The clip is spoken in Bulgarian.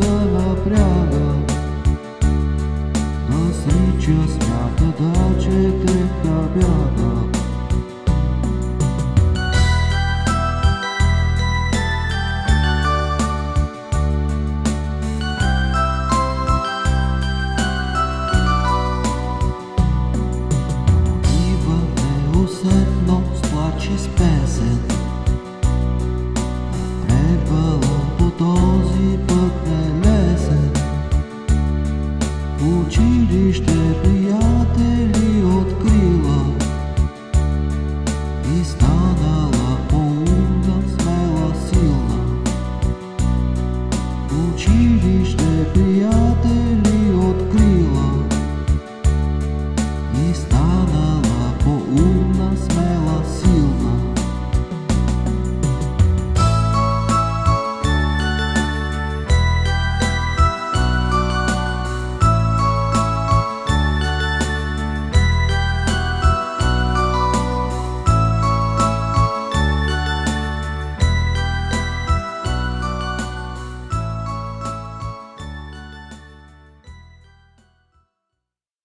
да напряга Да срича смята да чете да бяга е Усетно сплачи спе Changes the hour.